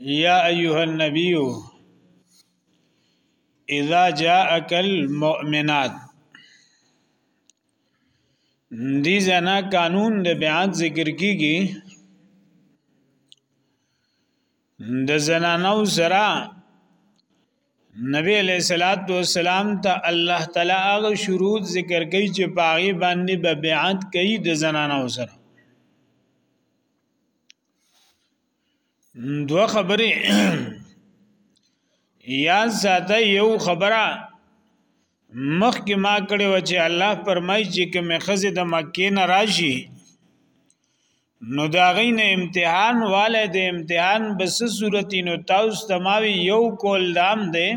یا ایها النبی اذا جاءك المؤمنات دی زنا قانون د بیان ذکر کیږي د زنانو سره نبی علیہ الصلات والسلام ته الله تعالی هغه شروط ذکر کوي چې پاغي باندې به بیعت کوي د زنانو سره دوه خبرې یا ساته یو خبره مخکې ما کړې و چې الله فرمایي چې کوم خزه د مکې نه راشي نو دا غین امتحان والے د امتحان بس صورتینو تاسو تماوی یو کول دام دی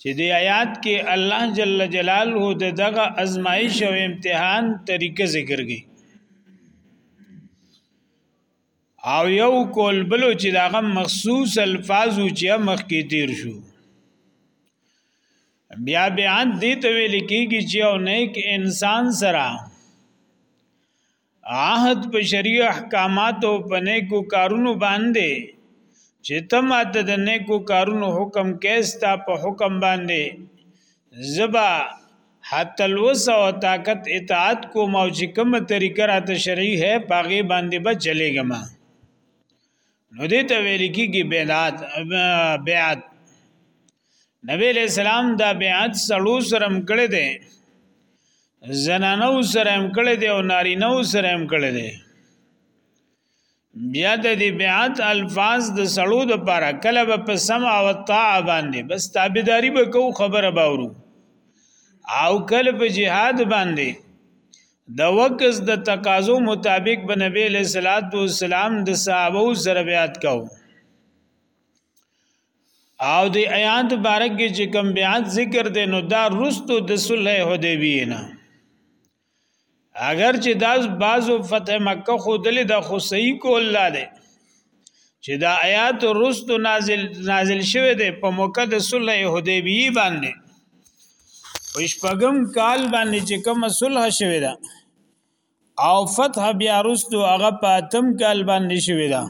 چې د آیات کې الله جل جلاله د دغه ازمایش او امتحان طریقه ذکر کړي او یو کول بلو چې داغه مخصوص الفاظ او چې مخ کې تیر شو بیا بیان دې ته ویل کېږي چې او نیک انسان سره عهد په شریع احکامات او په نیکو کارونو باندې چې ته ماته د نیکو کارونو حکم کېستا په حکم باندې زبا حتی الوس او طاقت اطاعت کو ما چې کومه طریقه راته شرعي ہے پاغه باندې به چلےګم نو دې ته ویل کېږي بیعت بیعت نبی علیہ السلام دا بیعت سړو سره هم کړی دی زنانو سره هم کړی دی او نارینو سره هم کړی دی بیا د دې بیعت الفاظ د سړو د پاره کله به په سمع او طاعه باندې بس تابعداري به کو خبره باورو او کله په جهاد باندې د وکز د تقاضو مطابق به نبی له صلوات و سلام د صحابه سره بیعت کو او د آیات مبارک کې چې کوم بیات ذکر دی نو دا رستو د صلح حدیبیه نه اگر چې دا بعضو فتح مکه خودل د خو صحیح کول لا دی چې دا آیات رستو نازل نازل شوه دی په موقع د صلح حدیبیه باندې پښپغم کال باندې چې کوم صلح شوه ده او فتح بیا رستو هغه پاتم کال باندې شوی دا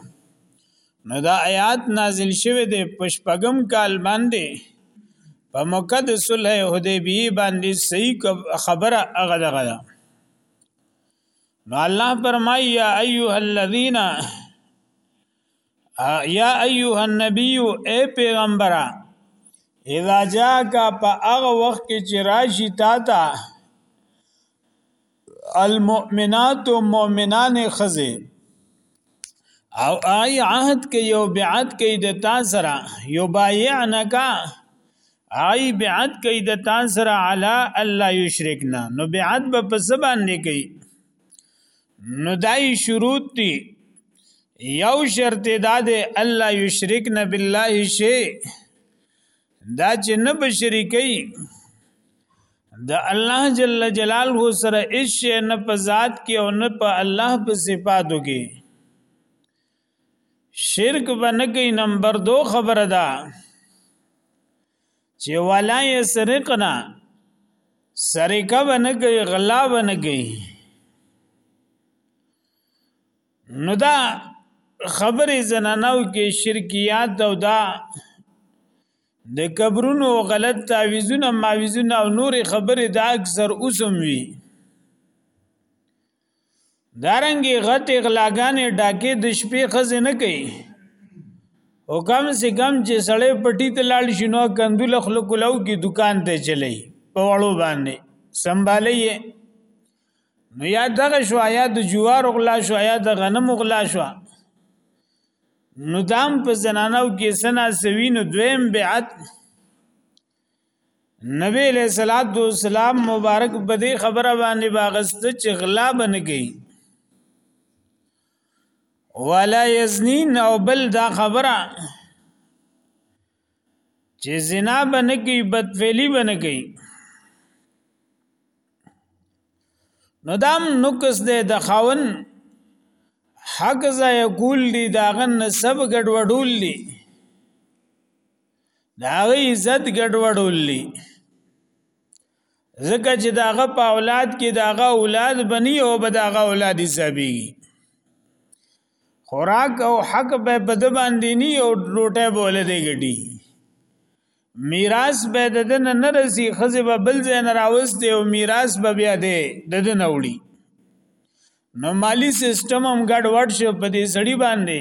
نو دا آیات نازل شوی دی پشپغم کال باندې په موقع د صلح حدیبیه باندې صحیح خبره هغه دغه ده نو الله فرمایي یا ایها الذین یا ایها النبی اے پیغمبره اذا جاءک په هغه وخت کې چې راشي تا ته المؤمنات مؤمنان خزه او آی عهد کې یو بیعت کې د تا سره یو بایعنک آی بیعت کې د تا سره علی الله یشرکنا نو بیعت به په سبان نه کوي نو دای شروط دی یو شرط دا دی الله یشرک نه بالله شی دا چې نه بشریکي د الله جل جلاله سره هیڅ نه په ذات کې او نه په الله په صفاتو کې شرک بنګي نمبر 2 خبره ده چې ولا يسرقنا سرقه بنګي غلا بنګي نو دا خبره زنانو کې شرکیات او دا د قبرونو غلط تعویذونه ماویزونه او نور خبره دا اکثر اوسم وی دارنګي غت اغلاګانې ډاکې د شپې خزه نه کوي او کم سي کم چې سړې پټي ته لاړ شنو کندول خلق لو کې دکان ته چلی په وړو باندې سنبالي نو یا دغه شو یا د جوار غلا شو یا د غنم غلا شو نو دام په زنانو کې سنا سوینو دویم بعت نبی علیہ الصلات والسلام مبارک بدی خبره باندې باغست چې غلا بنګي ولا یزنین او بل دا خبره چې زنا بنګي بدفعلی بنګي نو دام نقص ده د خاون حق ځای کول دي داغه نسب ګډوډول دي د هغه عزت ګډوډولې ځکه چې داغه په اولاد کې داغه اولاد بني او به داغه اولاد حسابي خوراک او حق به په د باندې ني او لوټه بوله دی ګټي میراث به د دن نه رسی خزه به بل ځای نه راوستي او میراث به بیا دی د دن وړي نو مالی سیستم هم ګډ وډ شو په دې سړی باندې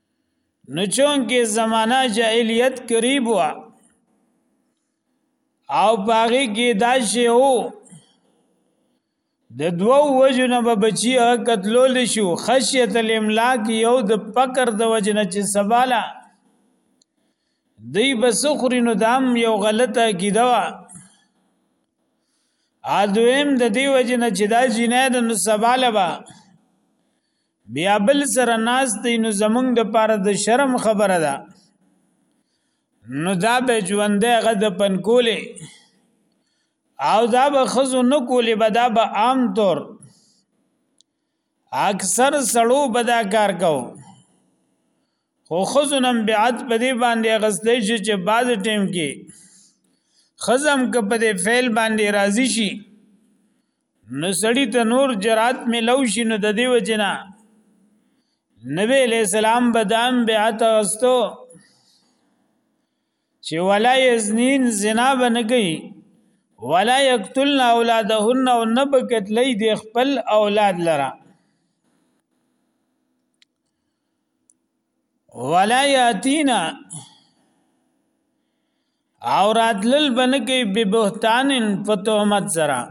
نو چونکه زمانہ جاهلیت قریب وا او باغی کې دا شی وو د دوو وجنه به بچی قتلول شو خشیت الاملاک یو د پکر د وجنه چې سباله دی بسخری نو دام یو غلطه کیده وا ادویم د دی وجنه چې دا جنید نو سباله با بیا بل سره ناس دی نو زمونږ د پاره د شرم خبره ده نو دا به ژوندې غد پنکولې او دا به خزو نه کولې به دا به عام طور اکثر سړو بدا کار کو خو خزو نم بیعت په دې باندې غسلې شي چې باز ټیم کې خزم که په دې فعل باندې راضي شي نو سړی ته نور جرات ملو شي نو د دې وجنا نبی علیہ السلام بدام بیعت واستو چې ولا یزنین زنا بنګي ولا یقتلن اولادهن او نبکت لید خپل اولاد لرا ولا یاتینا او راتلل بنکی به بهتان په تهمت زرا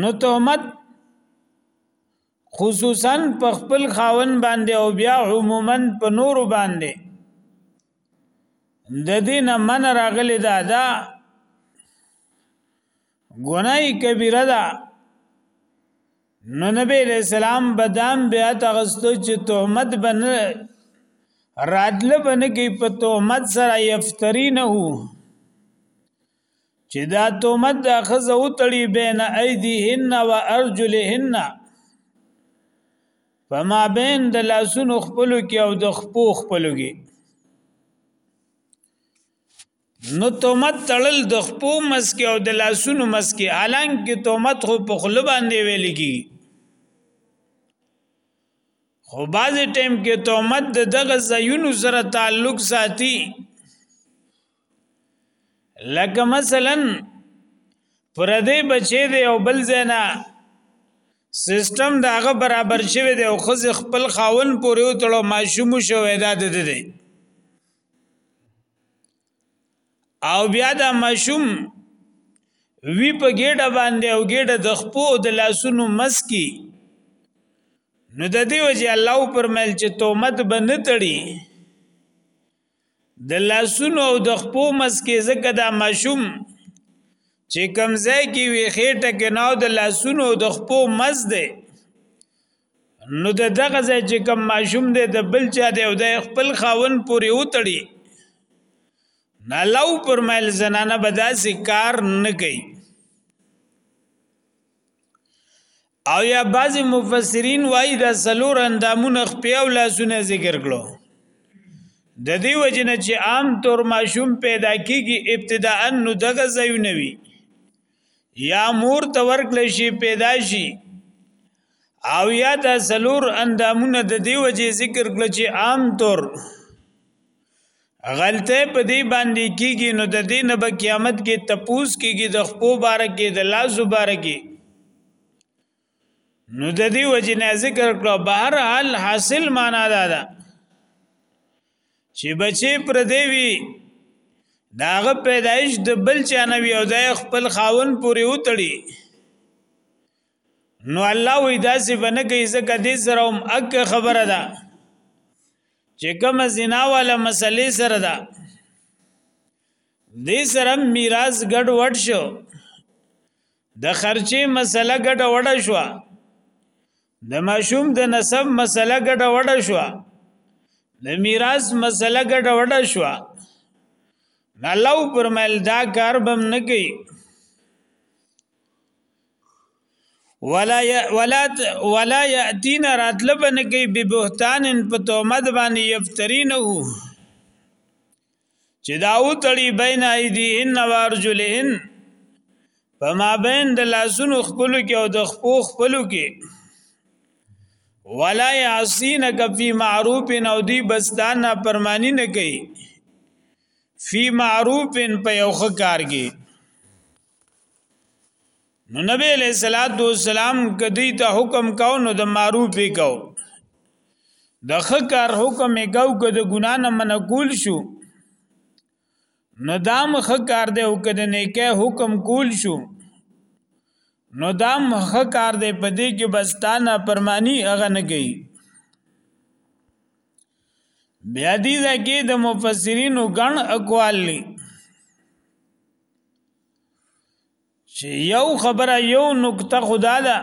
نو تهمت خصوصا په خپل خاون باندې او بیا عموما په نور باندې د دین من راغلی دا دا ګنای کبیره ده نو نبی علیہ السلام بدام بیا تغستو چې تهمت بن راتله بن کې په تهمت سره یفتری نه وو چې دا تهمت د خزه وتړي بین ایدیهن و ارجلهن فما بین د لاسونو خپلو کې او د خپو خپلو کې نو تومت تړل د خپو مسکی او د لاسونو مسکی الان کې تومت خو په خل باندې ویل کی خو باز ټیم کې تومت د دغه زینو سره تعلق ساتي لکه مثلا پردې بچې دی او بل زینا سیستم داغه برابر شوی دی او خځ خپل خاون پورې وتړو ماشوم شوی دا د دې او بیا دا ماشوم وی په ګډه باندې او ګډه د خپو د لاسونو مسکی نو د دې وجه الله پرمل چې تومت به نه تړي د لاسونو او د خپو مسکی زکه دا ماشوم چې کمزای کې وی خېټه کې ناو د لاسونو او د خپو مز ده نو د دغه ځای چې کوم ماشوم دی د بل چا دی او د خپل خاون پورې وتړي نه لو پر مل زنانه به داسې کار نه کوي او یا بعضی مفسرین وایي دا سلور اندامونه خپې او لاسونه ذکر کړو د دې وجنه چې عام طور ماشوم پیدا کیږي ابتداء نو دغه ځایونه وي یا مور تورکل شي پیدا شي او یا دا سلور اندامونه د دی وجه ذکر کړ چې عام طور غلطه په دی باندې کیږي نو د دین به قیامت کې تپوس کیږي د خپو بار کې د لاسو بار کې نو د دی وجه نه ذکر کړ بهر حال حاصل معنا دا ده چې بچي پر دی وی داغه پیدایش د بل چا نه وی او د خپل خاون پورې وتړي نو الله وی داسې بنه کوي ځکه دې سره هم اګ خبره ده چې کوم زنا والا مسلې سره ده دې سره میراث ګډ وډ شو د خرچې مسله ګډ وډ شو د ماشوم د نسب مسله ګډ وډ شو د میراث مسله ګډ وډ شو الله پرمل دا کار بم نه کوي ولا ي... ولا ولا ياتين راتلبن کوي به بهتان په تومد باندې یفترینه چې دا او تړي بین ایدیهن وارجلهن فما بین د لاسونو خپل کې او د خپو خپل کې ولا یعصینک فی معروف او دی بستان نه پرمانی نه کوي فی معروف په یو کار کې نو نبی علیہ الصلوۃ والسلام کدی ته حکم کاو نو د معروف وکاو د خکار حکم وکاو کد ګنا نه منقول شو نو دام خکار دی او کد نه کې حکم کول شو نو دام خکار دی پدې کې بستانه پرمانی اغه نه گئی بیا دې ځکه د مفسرینو ګڼ اقوال لري چې یو خبره یو نقطه خدا ده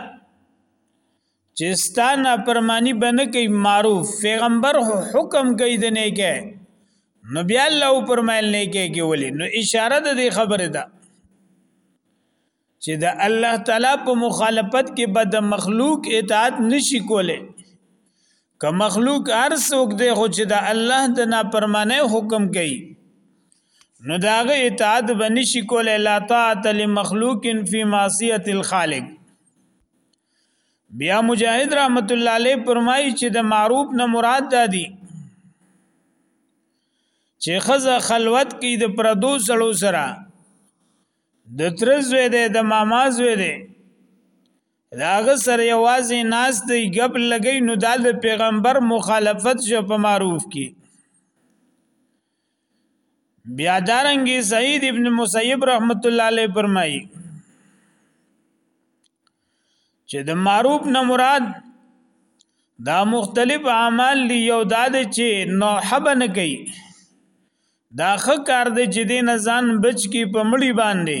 چې ستانه پرمانی بنه کوي معروف پیغمبر حکم کوي د نه کې نو بیا الله پرمایل نه کې کې ولي نو اشاره د دې خبره ده چې د الله تعالی په مخالفت کې به د مخلوق اطاعت نشي کوله که مخلوق هر څوک دی خو چې د الله د نافرمانه حکم کوي نو داغه اطاعت بنشي کولای لا طاعت لمخلوق فی معصیت الخالق بیا مجاهد رحمت الله علیه فرمایي چې د معروف نه مراد دادی چې خزه خلوت کې د پردو سړو سره د ترزوې ده د مامازوې ده دا هغه سره یوازې ناس دی غب لګی نو دا د پیغمبر مخالفت شو په معروف کې بیا دارنګي سعید ابن مسیب رحمت الله علیه فرمایي چې د معروف نه مراد دا مختلف اعمال دی یو دا دی چې نوحب نه کوي دا خه کار دی چې دین ځان بچ کی په مړی باندې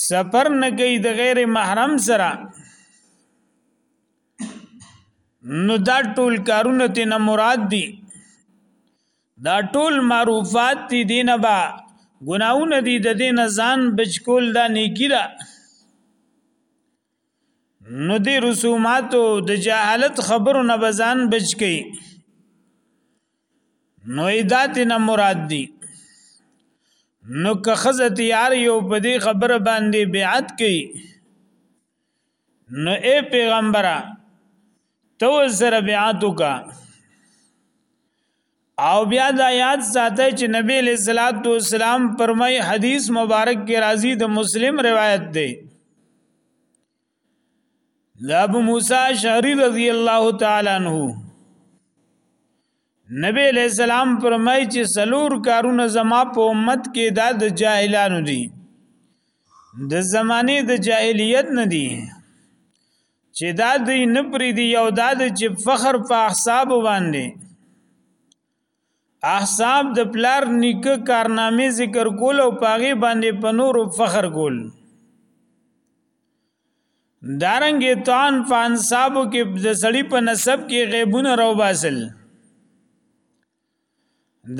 سفر نه کوي د غیر محرم سره نو دا ټول کارونه ته نه مراد دي دا ټول معروفات دي دینه با ګناونه دي د دین ځان بچکول دا نیکی ده نو دی رسوماتو د جهالت خبرو نه بزان بچ کی نو ایدات نه مراد دی نو که خزت یار یو په دې خبره باندې بیعت کوي نو اے پیغمبره تو سره بیعت وکا او بیا دا یاد ساته چې نبی له صلوات و سلام فرمای حدیث مبارک کې راځي د مسلم روایت دی دا ابو موسی شعری رضی الله تعالی عنہ نبی علیہ السلام فرمای چې سلور کارونه زما په امت کې دا د جاهلانو دي د زمانه د جاهلیت نه دي چې دا دوی نه پری دی یو دا چې فخر په احساب باندې احساب د پلار نیکه کارنامې ذکر کول او پاغي باندې په نورو فخر کول دارنګ تان فانصابو کې د سړی په نسب کې غیبونه راو باسل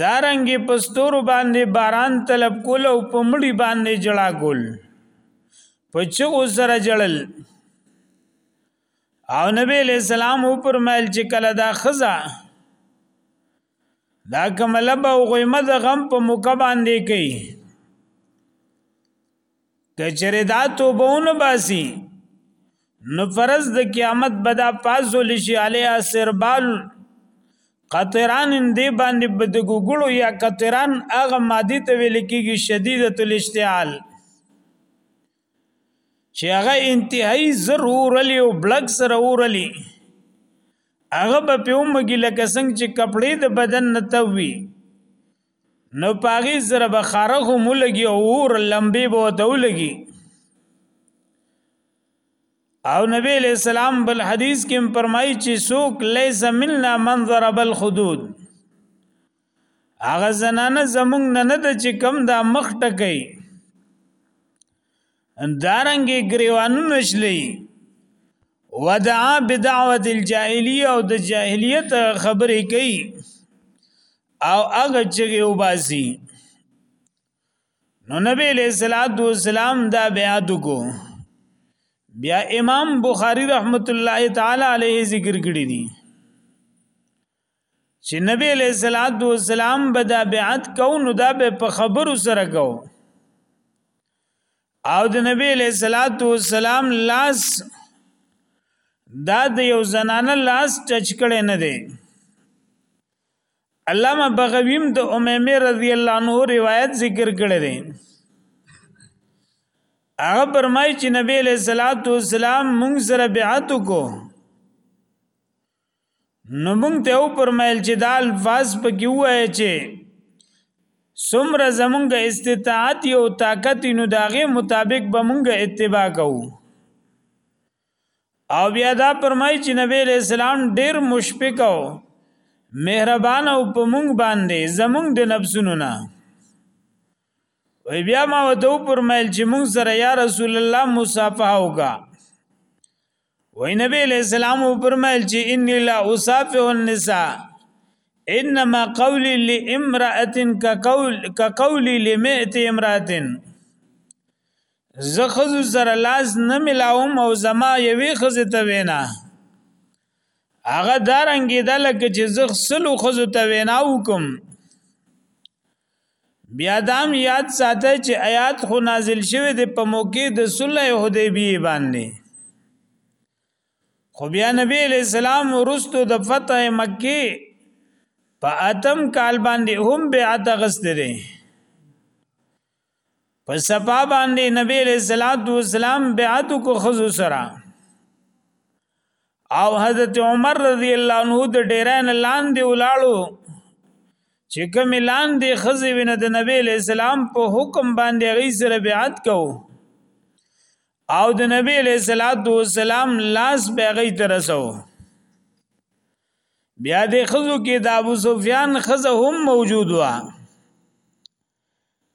دارنګ پستور باندې باران طلب کول او په مړی باندې جړا کول په چغو سره جړل او نبی علیہ السلام او فرمایل چې کله دا خزا دا کمله به غیمه د غم په موقع باندې کوي کچره دا توبونه باسي نو فرض د قیامت بدا پازو لشي علیه سربال قطران دې باندې بدګو ګړو یا قطران هغه مادي ته ویل کېږي شدیدت الاشتعال چې هغه انتهایی ضرور لې او بلګ سره ورلې هغه به په اومګي لکه څنګه چې کپړې د بدن نه توي نو پاغي سره به خارغ هم لګي او ور لمبي به تو لګي او نبی علیہ السلام بل حدیث کې فرمایي چې سوک لیس منا من ضرب الخدود هغه زنانه زمونږ نه نه ده چې کم دا مخ ټکي دارنګي گریوانونه شلي ودعا بدعوت الجاهلیه او د جاهلیت خبرې کوي او هغه چې وباسي نو نبی له صلوات و سلام دا بیات کو بیا امام بخاری رحمت الله تعالی علیه ذکر کړی دی چې نبی له صلوات و سلام به دا بیعت کو نو دا به په خبرو سره کو او د نبی له صلوات و سلام لاس دا د یو زنانه لاس ټچ کړي نه دی علامه بغویم د امیمه رضی الله عنه روایت ذکر کړی دی هغه فرمایي چې نبی له صلوات و سلام مونږ سره بیعت کو نو موږ ته او پرمایل چې دا الفاظ په کې وای چې سمره زمونږ استطاعت او طاقت نو داغه مطابق به موږ اتباع کوو او بیا دا پرمای چې نبی له اسلام ډیر مشفق او مهربان او په موږ باندې زمونږ د نفسونو نه وی بیا ما وته پرمایل چې موږ سره یا رسول الله مصافحه وکړه وای نبی علیہ السلام فرمایل چې ان لا اصافه النساء انما قولی لامرأه كقول كقولی لمئت امرأه زه خزو سره لاس نه ملاوم او زما یوې خزه ته وینا هغه دارنګې د لکه چې زه سلو خزو ته وینا وکم بیا دام یاد ساته چې آیات خو نازل شوه د په موقع د صلح حدیبیه باندې خو بیا نبی علیہ السلام ورستو د فتح مکی په اتم کال باندې هم بیعت غستره په سبا باندې نبی علیہ الصلوۃ والسلام بیعت کو خزو سره او حضرت عمر رضی الله عنه د ډیران لاندې ولاړو چې کوم لاندې خزو وینه د نبی علیہ السلام په حکم باندې غي سره بیعت کو او د نبی علیہ الصلوۃ والسلام لاس به غي ترسو بیا د خزو کې د ابو سفیان خزه هم موجود و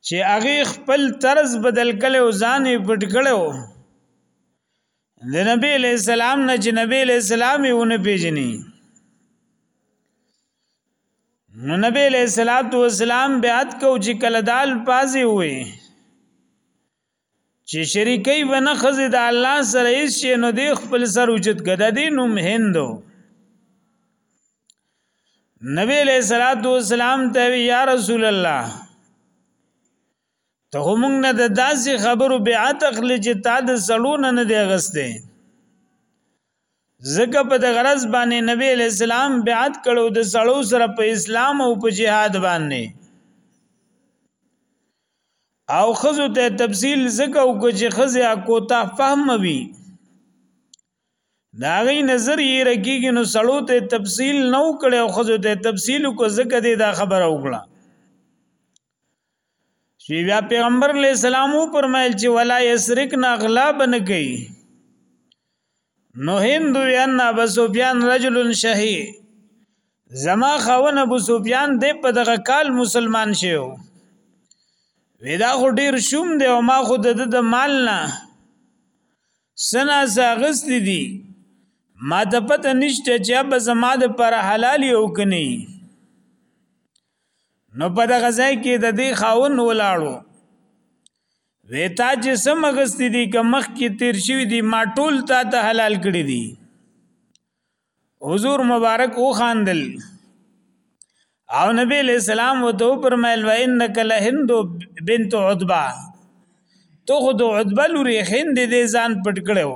چې هغه خپل طرز بدل کړي او ځان یې پټ کړي د نبی له سلام نه چې نبی له سلام یې ونه پیژني نو نبی له سلام تو سلام بیات کو چې کله دال پازي وي چې شریکي ونه خزه د الله سره هیڅ شي نو دی خپل سر اوچت کده دی نوم هندو نبی علیہ الصلوۃ والسلام ته یا رسول الله ته موږ نه د داسې خبرو بیعت اخلي چې تا د سړونه نه دی غسته زکه په د غرض باندې نبی علیہ السلام بیعت کړو د سړو سره په اسلام او په جهاد باندې او خزو ته تفصیل زکه او کو چې خزه اکوتا فهم وي دا غي نظر یې رکیږي نو سړو ته تفصیل نو کړي او خزو ته تفصیل کو زکه دې دا خبره وکړه شی بیا پیغمبر علیہ السلام فرمایل چې ولا یسرک نغلا بن گئی نو هند وینا ابو سفیان رجل شهی زما خاون ابو سفیان د په دغه کال مسلمان شو ودا خو ډیر شوم دی او ما خو د د مال نه سنا ساغست دي ما ته پته نشته چې اب زما د پر حلال یو کني نو په دغه ځای کې د دې خاون ولاړو ویتا چې سم غستی دي که مخ کې تیر شوی دي ما ټول تا ته حلال کړی دي حضور مبارک او خاندل او نبی علیہ السلام و تو پرمایل و انک لهند بنت عتبہ تو خود عتبہ لوري هند دې ځان پټ کړو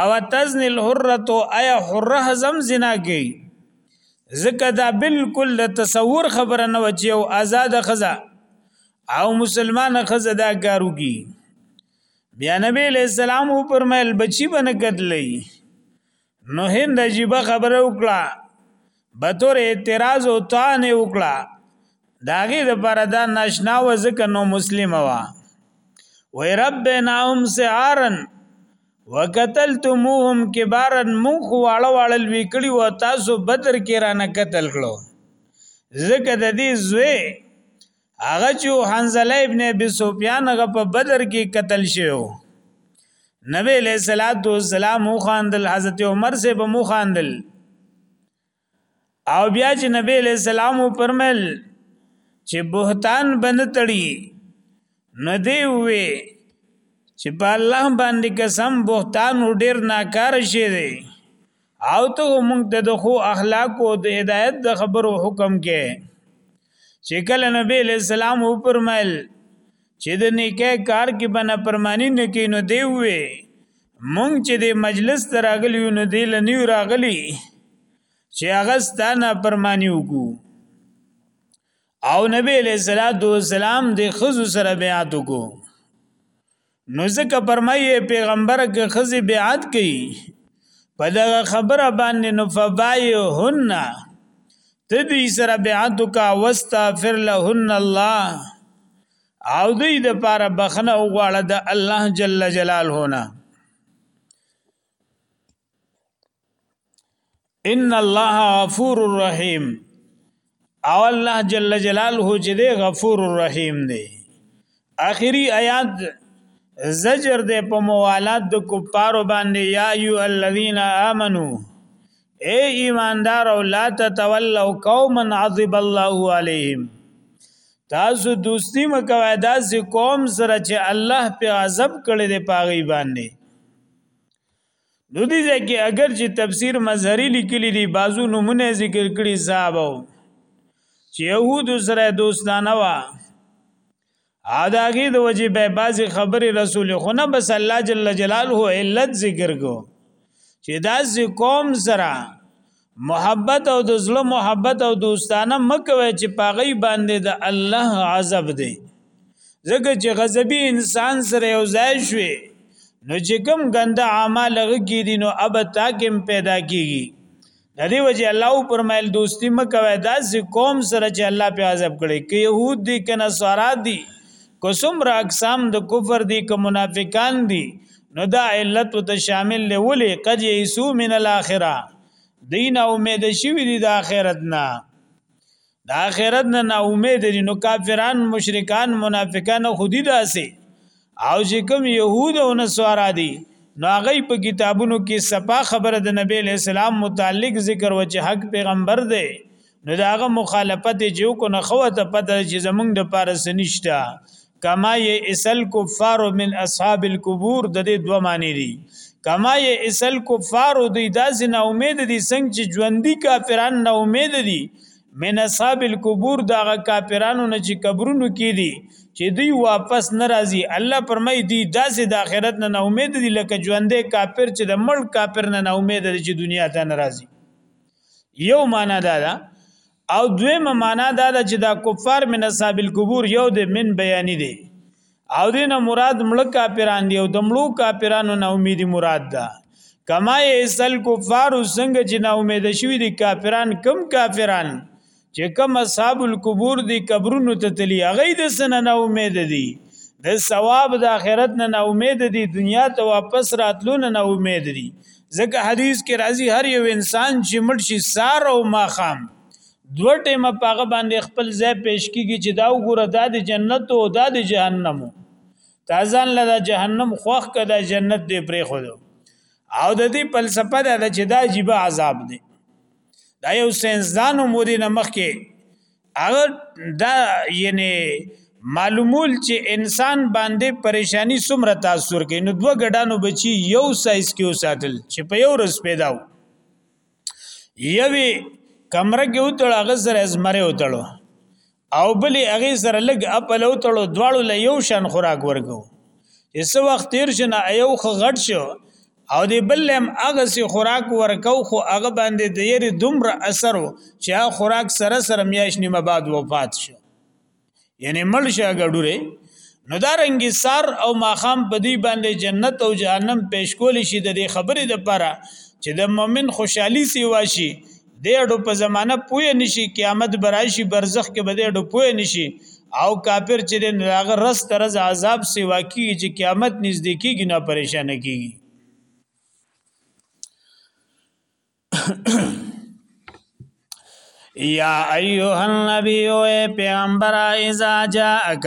او تزنی الحرتو ایا حره زم زنا کوي ځکه دا بالکل د تصور خبره نه وچی او آزاد خزه او مسلمان خزه دا کارو کی بیا نبی علیہ السلام او پرمایل بچی بنه قتلې نو هند عجیب خبره وکړه به تور اعتراض او طعن وکړه داغه د پر دا ناشنا و ځکه نو مسلم وا وای ربنا هم سعارن وقتلتموهم کبارا مون خو واړه واړه لوي کړي و تاسو بدر کې را نه قتل کړو ځکه د دې زوی هغه چې حنزله ابن ابي سفيان هغه په بدر کې قتل شو نبی له صلوات و سلام خوندل حضرت عمر سے به مو خوندل او بیا چې نبی له سلام پرمل چې بهتان بند تړي نه دی وې چې په الله باندې قسم بهتان ډیر ناکار شي دی او ته موږ ته د خو اخلاق او د هدایت د خبرو حکم کې چې کله نبی له سلام او پرمل چې د نیکه کار کې بنه پرمانی نه کې نو دی وې مونږ چې د مجلس ته راغلی نو دی لنیو راغلی چې هغه ستانه پرمانی وکړو او نبی له سلام د خزو سره بیعت وکړو نو ځکه فرمایي پیغمبر کې خزي بیعت کوي په دغه خبره باندې نو فبایهن ته دوی سره بیعت کا واستغفر لهن الله او دوی د پاره بخنه وغواړه د الله جل جلاله نه ان الله غفور رحیم او الله جل جلاله چې دی غفور رحیم دی اخری آیات زجر دی په موالات د کفارو باندې یا ایو الذین آمنو اے ایماندار او لا تتولوا قوما عذب الله علیهم تاسو دوستی مکوای دا سه قوم سره چې الله په عذاب کړي دی پاغي باندې نو دې ځکه اگر چې تفسیر مظهری لیکلی دی بازو نمونه ذکر کړي صاحب چې يهود سره دوستانه وا اداګه د وجه به باز خبره رسول خو نه بس الله جل جلاله علت ذکر کو چې دا قوم سره محبت او د زړه محبت او دوستانه مکوي چې پاغي باندې د الله عذاب دی ځکه چې غضبي انسان سره یو ځای شوي نو چې کوم ګنده اعمال هغه کې دي نو اب تاکم پیدا کیږي د دې وجه الله پرمایل دوستی مکوي داسې قوم سره چې الله په عذاب کړي کې يهود دي کنه سارا دي کوسم را اقسام د کفر دي که منافقان دي نو دا علت ته شامل دی ولی قد یسو من الاخره دین امید شوی دی د اخرت نه د اخرت نه نا امید دي نو کافران مشرکان منافقان خودي داسي او چې کوم يهود او نصارا دي نو هغه په کتابونو کې صفا خبره د نبی له سلام متعلق ذکر و چې حق پیغمبر دی نو داغه مخالفت چې کو نه خو ته پته چې زمونږ د پاره سنشتا کما ی اسل کفار من اصحاب القبور د دې دوه معنی دي کما ی اسل کفار دوی داسې نه امید دي څنګه چې ژوندۍ کافرانو نه امید دي من اصحاب القبور داغه کافرانو نه چې قبرونو کې دي چې دوی واپس ناراضي الله پرمای دي داسې د آخرت نه امید دي لکه ژوندې کافر چې د مړ کافر نه امید دي چې دنیا ته ناراضي یو معنا دا ده او دویمه معنا دا ده چې دا کفار من اصحاب القبور یو د من بیانی دی او دین مراد مړ کافران دی او د مړو کافرانو نه امید مراد ده کما یسل کفار څنګه چې نا امید شوی دي کافران کم کافران چې کوم اصحاب القبور دی قبرونو ته تلی هغه د سنه نه امید دي د ثواب د آخرت نه نه امید دي دنیا ته واپس راتلو نه نه امید دي ځکه حدیث کې راځي هر یو انسان چې مړ شي سار او ماخام دوه ټیمه پاغه باندې خپل ځای پیش کیږي چې دا وګوره دا د جنت او دا د جهنم تازان لدا جهنم خوخ کدا جنت دې پرې خو او د دې فلسفه دا چې دا عجیب عذاب دی دا یو ساينسدان مودي نه مخکې هغه دا یعنی معلومول چې انسان باندې پریشانی څومره تاثیر کوي نو دوه ګډانو بچي یو سایز کې وساتل چې په یو ورځ پیدا و یوې کمره کې وتړه غزر ازمره وتړو او بلې هغې سره لږ اپل او تړو دواړو له یو شان خوراک ورکو چې څه وخت تیر شنه یو خو غټ شو او دی بل هم هغه سي خوراک ورکو خو هغه باندې د یری دومره اثر و چې هغه خوراک سره سره میاش نیمه بعد وفات شو یعنی مړ شو غډوره نو دا رنګي سار او ماخام په دې باندې جنت او جهنم پیش کول شي د خبرې د پره چې د مؤمن خوشحالي سی واشي دې اډو په زمانہ پوی نشي قیامت برایشي برزخ کې به دې اډو پوی نشي او کافر چې دې ناغه رس ترز عذاب سی واقعي چې قیامت نږدې کیږي نه پریشان کیږي یا ایها النبی او پیغمبر اذا جاءک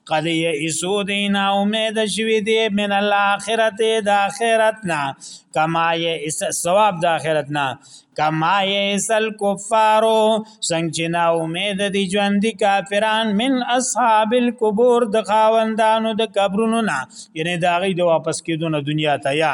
قد یئسو دی نا امید شوی دی من الاخرت د اخرت نا کما یئس ثواب د اخرت نا کما یئس الکفار څنګه نا امید دی ژوند کافران من اصحاب القبور د خاوندانو د قبرونو نا یعنی دا غي د واپس کیدو نه دنیا ته یا